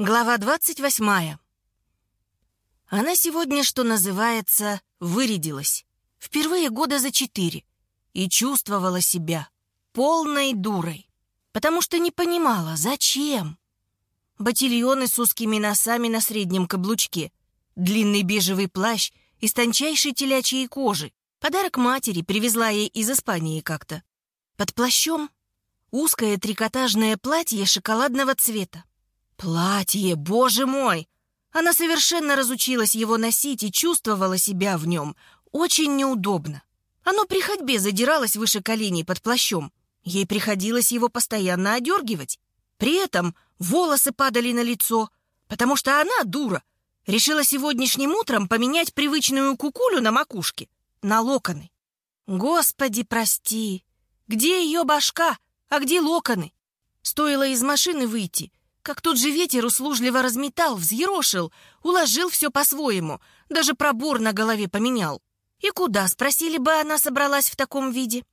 Глава 28. Она сегодня, что называется, вырядилась. Впервые года за четыре. И чувствовала себя полной дурой. Потому что не понимала, зачем. Ботильоны с узкими носами на среднем каблучке. Длинный бежевый плащ из тончайшей телячьей кожи. Подарок матери привезла ей из Испании как-то. Под плащом узкое трикотажное платье шоколадного цвета. Платье, боже мой! Она совершенно разучилась его носить и чувствовала себя в нем очень неудобно. Оно при ходьбе задиралось выше коленей под плащом. Ей приходилось его постоянно одергивать. При этом волосы падали на лицо, потому что она, дура, решила сегодняшним утром поменять привычную кукулю на макушке на локоны. Господи, прости! Где ее башка, а где локоны? Стоило из машины выйти, как тут же ветер услужливо разметал, взъерошил, уложил все по-своему, даже пробор на голове поменял. И куда, спросили бы, она собралась в таком виде?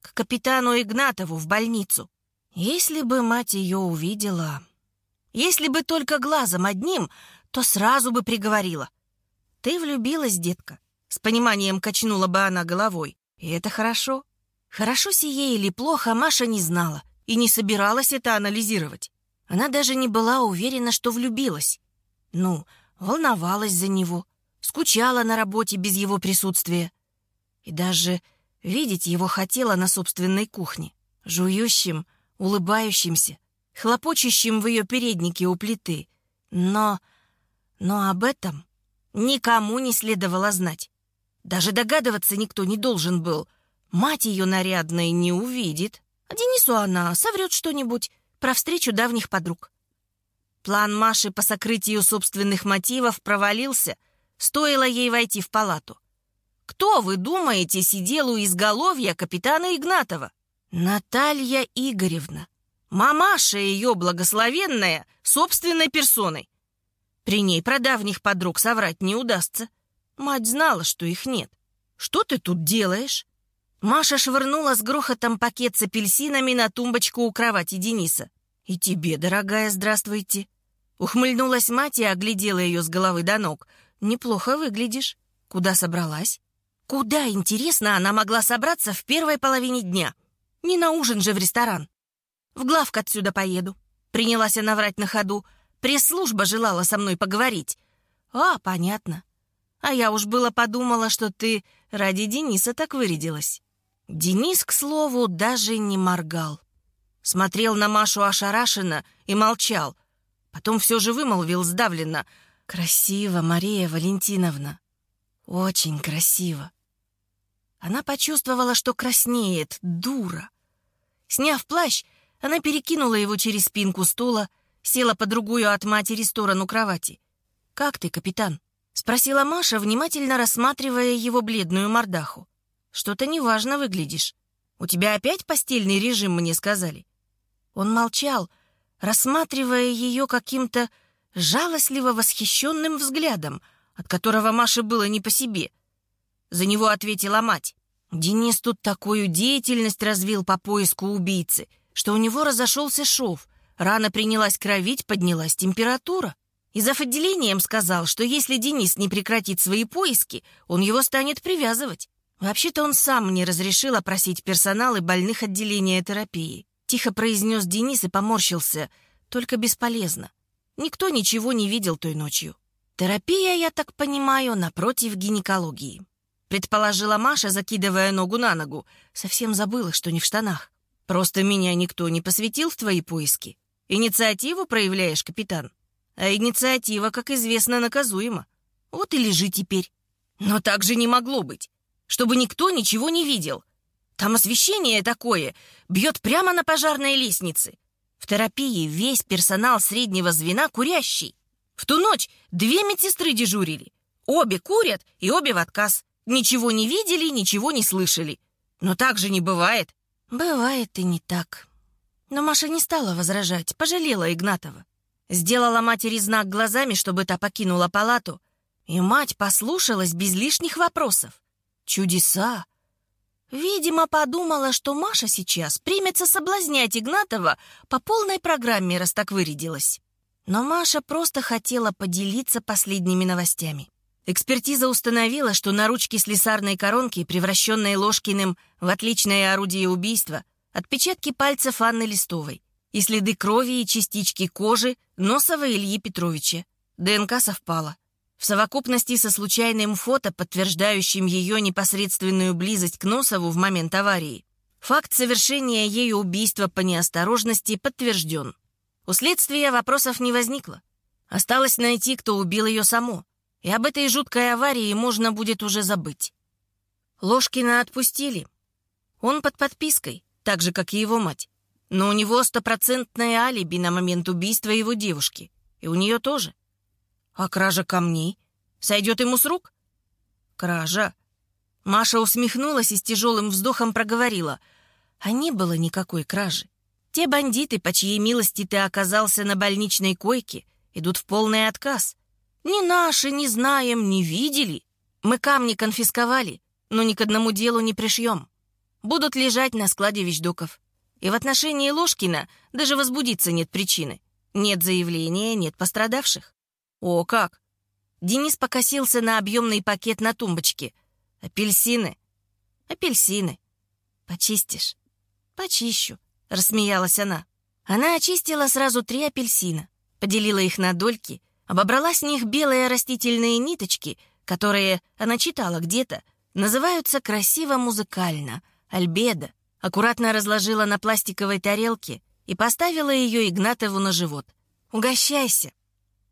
К капитану Игнатову в больницу. Если бы мать ее увидела... Если бы только глазом одним, то сразу бы приговорила. «Ты влюбилась, детка?» С пониманием качнула бы она головой. И это хорошо. Хорошо сие или плохо, Маша не знала и не собиралась это анализировать. Она даже не была уверена, что влюбилась. Ну, волновалась за него, скучала на работе без его присутствия. И даже видеть его хотела на собственной кухне, жующим, улыбающимся, хлопочущим в ее переднике у плиты. Но... но об этом никому не следовало знать. Даже догадываться никто не должен был. Мать ее нарядной не увидит. А Денису она соврет что-нибудь, про встречу давних подруг. План Маши по сокрытию собственных мотивов провалился, стоило ей войти в палату. Кто, вы думаете, сидел у изголовья капитана Игнатова? Наталья Игоревна. Мамаша ее благословенная, собственной персоной. При ней про давних подруг соврать не удастся. Мать знала, что их нет. Что ты тут делаешь? Маша швырнула с грохотом пакет с апельсинами на тумбочку у кровати Дениса. «И тебе, дорогая, здравствуйте!» Ухмыльнулась мать и оглядела ее с головы до ног. «Неплохо выглядишь. Куда собралась?» «Куда, интересно, она могла собраться в первой половине дня? Не на ужин же в ресторан!» «В главк отсюда поеду», — принялась она врать на ходу. «Пресс-служба желала со мной поговорить». «А, понятно. А я уж было подумала, что ты ради Дениса так вырядилась». Денис, к слову, даже не моргал. Смотрел на Машу ошарашенно и молчал. Потом все же вымолвил сдавленно. «Красиво, Мария Валентиновна. Очень красиво». Она почувствовала, что краснеет, дура. Сняв плащ, она перекинула его через спинку стула, села по другую от матери сторону кровати. «Как ты, капитан?» — спросила Маша, внимательно рассматривая его бледную мордаху. Что-то неважно выглядишь. У тебя опять постельный режим, мне сказали». Он молчал, рассматривая ее каким-то жалостливо восхищенным взглядом, от которого Маше было не по себе. За него ответила мать. Денис тут такую деятельность развил по поиску убийцы, что у него разошелся шов. Рана принялась кровить, поднялась температура. И зав. отделением сказал, что если Денис не прекратит свои поиски, он его станет привязывать. Вообще-то он сам мне разрешил опросить персонал и больных отделения терапии. Тихо произнес Денис и поморщился. Только бесполезно. Никто ничего не видел той ночью. Терапия, я так понимаю, напротив гинекологии. Предположила Маша, закидывая ногу на ногу. Совсем забыла, что не в штанах. Просто меня никто не посвятил в твои поиски. Инициативу проявляешь, капитан. А инициатива, как известно, наказуема. Вот и лежи теперь. Но так же не могло быть чтобы никто ничего не видел. Там освещение такое, бьет прямо на пожарной лестнице. В терапии весь персонал среднего звена курящий. В ту ночь две медсестры дежурили. Обе курят и обе в отказ. Ничего не видели, ничего не слышали. Но так же не бывает. Бывает и не так. Но Маша не стала возражать, пожалела Игнатова. Сделала матери знак глазами, чтобы та покинула палату. И мать послушалась без лишних вопросов. Чудеса! Видимо, подумала, что Маша сейчас примется соблазнять Игнатова по полной программе, раз так вырядилась. Но Маша просто хотела поделиться последними новостями. Экспертиза установила, что на ручке слесарной коронки, превращенной Ложкиным в отличное орудие убийства, отпечатки пальцев Анны Листовой и следы крови и частички кожи Носова Ильи Петровича. ДНК совпала. В совокупности со случайным фото, подтверждающим ее непосредственную близость к Носову в момент аварии, факт совершения ею убийства по неосторожности подтвержден. У следствия вопросов не возникло. Осталось найти, кто убил ее саму, и об этой жуткой аварии можно будет уже забыть. Ложкина отпустили. Он под подпиской, так же, как и его мать. Но у него стопроцентное алиби на момент убийства его девушки. И у нее тоже. А кража камней? Сойдет ему с рук? Кража. Маша усмехнулась и с тяжелым вздохом проговорила. А не было никакой кражи. Те бандиты, по чьей милости ты оказался на больничной койке, идут в полный отказ. Ни наши не знаем, не видели. Мы камни конфисковали, но ни к одному делу не пришьем. Будут лежать на складе вещдоков. И в отношении Ложкина даже возбудиться нет причины. Нет заявления, нет пострадавших. «О, как!» Денис покосился на объемный пакет на тумбочке. «Апельсины?» «Апельсины. Почистишь?» «Почищу», — рассмеялась она. Она очистила сразу три апельсина, поделила их на дольки, обобрала с них белые растительные ниточки, которые, она читала где-то, называются красиво-музыкально — альбедо, аккуратно разложила на пластиковой тарелке и поставила ее Игнатову на живот. «Угощайся!»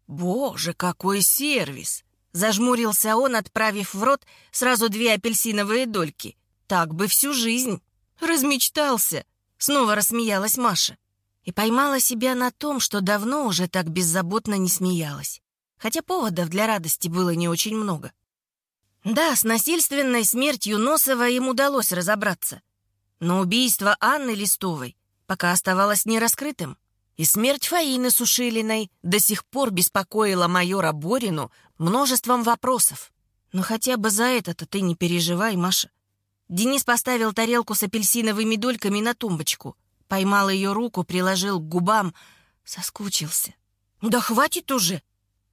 «Боже, какой сервис!» Зажмурился он, отправив в рот сразу две апельсиновые дольки. «Так бы всю жизнь!» «Размечтался!» Снова рассмеялась Маша. И поймала себя на том, что давно уже так беззаботно не смеялась. Хотя поводов для радости было не очень много. Да, с насильственной смертью Носова им удалось разобраться. Но убийство Анны Листовой пока оставалось нераскрытым. И смерть Фаины Сушилиной до сих пор беспокоила майора Борину множеством вопросов. Но хотя бы за это-то ты не переживай, Маша. Денис поставил тарелку с апельсиновыми дольками на тумбочку, поймал ее руку, приложил к губам, соскучился. «Да хватит уже!»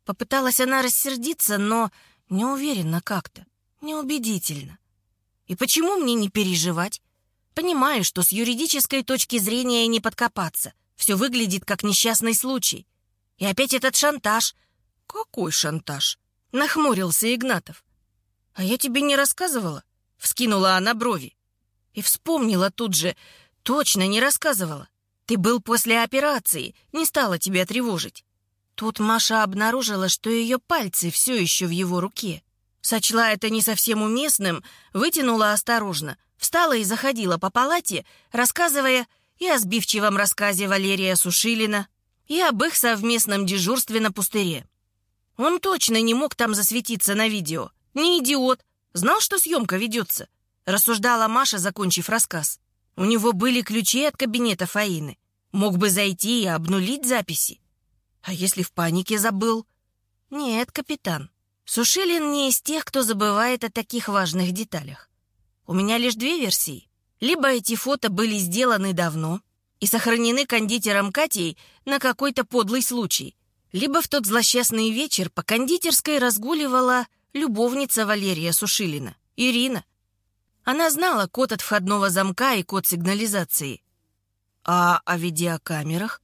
Попыталась она рассердиться, но неуверенно как-то, неубедительно. «И почему мне не переживать? Понимаю, что с юридической точки зрения не подкопаться — все выглядит как несчастный случай. И опять этот шантаж. Какой шантаж? Нахмурился Игнатов. А я тебе не рассказывала? Вскинула она брови. И вспомнила тут же. Точно не рассказывала. Ты был после операции, не стала тебя тревожить. Тут Маша обнаружила, что ее пальцы все еще в его руке. Сочла это не совсем уместным, вытянула осторожно, встала и заходила по палате, рассказывая и о сбивчивом рассказе Валерия Сушилина, и об их совместном дежурстве на пустыре. Он точно не мог там засветиться на видео. Не идиот. Знал, что съемка ведется. Рассуждала Маша, закончив рассказ. У него были ключи от кабинета Фаины. Мог бы зайти и обнулить записи. А если в панике забыл? Нет, капитан. Сушилин не из тех, кто забывает о таких важных деталях. У меня лишь две версии. Либо эти фото были сделаны давно и сохранены кондитером Катей на какой-то подлый случай, либо в тот злосчастный вечер по кондитерской разгуливала любовница Валерия Сушилина, Ирина. Она знала код от входного замка и код сигнализации. А о видеокамерах?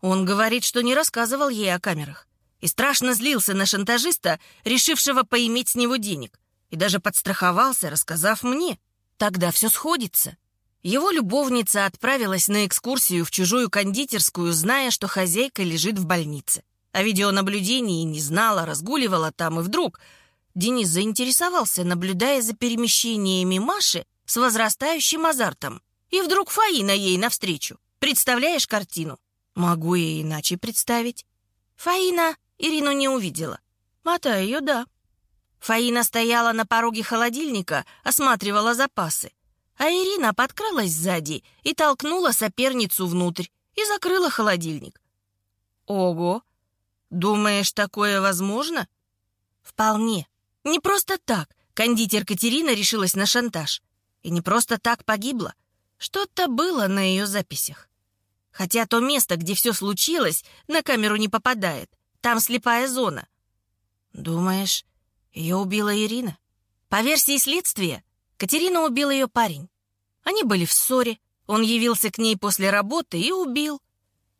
Он говорит, что не рассказывал ей о камерах. И страшно злился на шантажиста, решившего поиметь с него денег. И даже подстраховался, рассказав мне. Тогда все сходится. Его любовница отправилась на экскурсию в чужую кондитерскую, зная, что хозяйка лежит в больнице. О видеонаблюдении не знала, разгуливала там, и вдруг Денис заинтересовался, наблюдая за перемещениями Маши с возрастающим азартом. И вдруг Фаина ей навстречу. Представляешь картину? Могу я иначе представить. Фаина Ирину не увидела. А ее да. Фаина стояла на пороге холодильника, осматривала запасы. А Ирина подкралась сзади и толкнула соперницу внутрь и закрыла холодильник. «Ого! Думаешь, такое возможно?» «Вполне. Не просто так кондитер Катерина решилась на шантаж. И не просто так погибла. Что-то было на ее записях. Хотя то место, где все случилось, на камеру не попадает. Там слепая зона. Думаешь, ее убила Ирина? По версии следствия, Катерина убил ее парень. Они были в ссоре. Он явился к ней после работы и убил.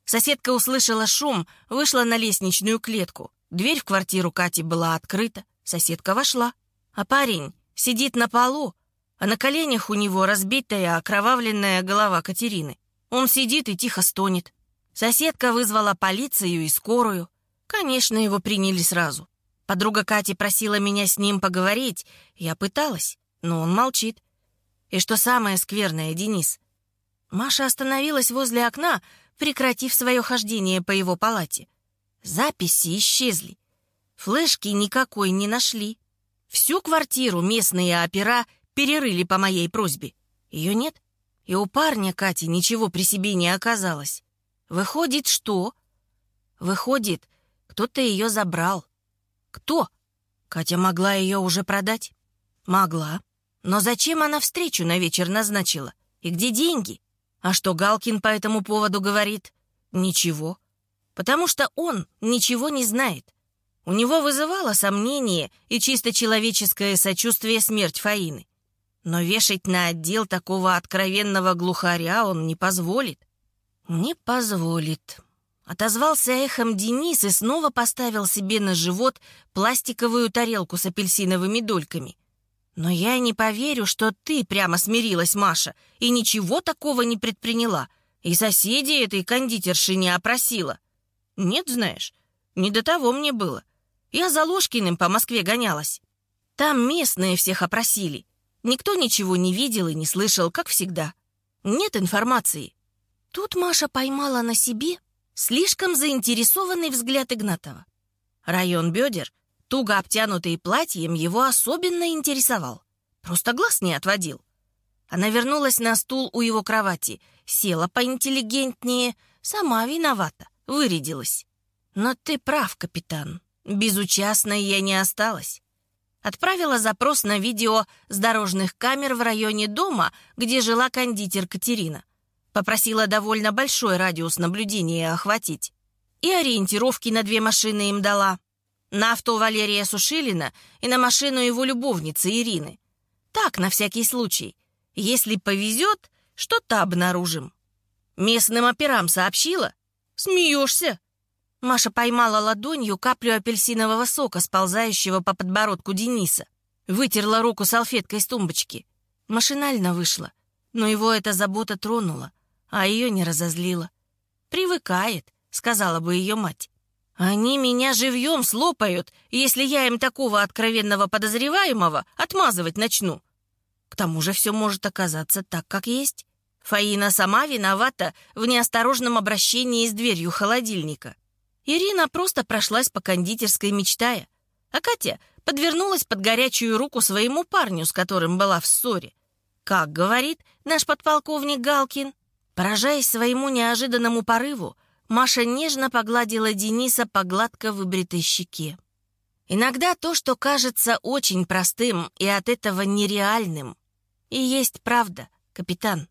Соседка услышала шум, вышла на лестничную клетку. Дверь в квартиру Кати была открыта. Соседка вошла. А парень сидит на полу, а на коленях у него разбитая окровавленная голова Катерины. Он сидит и тихо стонет. Соседка вызвала полицию и скорую. Конечно, его приняли сразу. Подруга Кати просила меня с ним поговорить. Я пыталась, но он молчит. И что самое скверное, Денис? Маша остановилась возле окна, прекратив свое хождение по его палате. Записи исчезли. Флешки никакой не нашли. Всю квартиру местные опера перерыли по моей просьбе. Ее нет. И у парня Кати ничего при себе не оказалось. Выходит, что? Выходит, кто-то ее забрал. Кто? Катя могла ее уже продать? Могла. Но зачем она встречу на вечер назначила? И где деньги? А что Галкин по этому поводу говорит? Ничего. Потому что он ничего не знает. У него вызывало сомнение и чисто человеческое сочувствие смерть Фаины. Но вешать на отдел такого откровенного глухаря он не позволит. Не позволит. Отозвался эхом Денис и снова поставил себе на живот пластиковую тарелку с апельсиновыми дольками. Но я не поверю, что ты прямо смирилась, Маша, и ничего такого не предприняла, и соседей этой кондитерши не опросила. Нет, знаешь, не до того мне было. Я за Ложкиным по Москве гонялась. Там местные всех опросили. Никто ничего не видел и не слышал, как всегда. Нет информации. Тут Маша поймала на себе слишком заинтересованный взгляд Игнатова. Район бедер, туго обтянутый платьем, его особенно интересовал. Просто глаз не отводил. Она вернулась на стул у его кровати, села поинтеллигентнее, сама виновата, вырядилась. Но ты прав, капитан. Безучастной я не осталась отправила запрос на видео с дорожных камер в районе дома, где жила кондитер Катерина. Попросила довольно большой радиус наблюдения охватить. И ориентировки на две машины им дала. На авто Валерия Сушилина и на машину его любовницы Ирины. Так, на всякий случай. Если повезет, что-то обнаружим. Местным операм сообщила? Смеешься? Маша поймала ладонью каплю апельсинового сока, сползающего по подбородку Дениса. Вытерла руку салфеткой с тумбочки. Машинально вышла, но его эта забота тронула, а ее не разозлила. «Привыкает», — сказала бы ее мать. «Они меня живьем слопают, если я им такого откровенного подозреваемого отмазывать начну. К тому же все может оказаться так, как есть. Фаина сама виновата в неосторожном обращении с дверью холодильника». Ирина просто прошлась по кондитерской, мечтая. А Катя подвернулась под горячую руку своему парню, с которым была в ссоре. Как говорит наш подполковник Галкин, поражаясь своему неожиданному порыву, Маша нежно погладила Дениса по гладко выбритой щеке. Иногда то, что кажется очень простым и от этого нереальным, и есть правда, капитан.